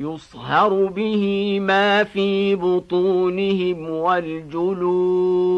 يصهر به ما في بطونهم والجلود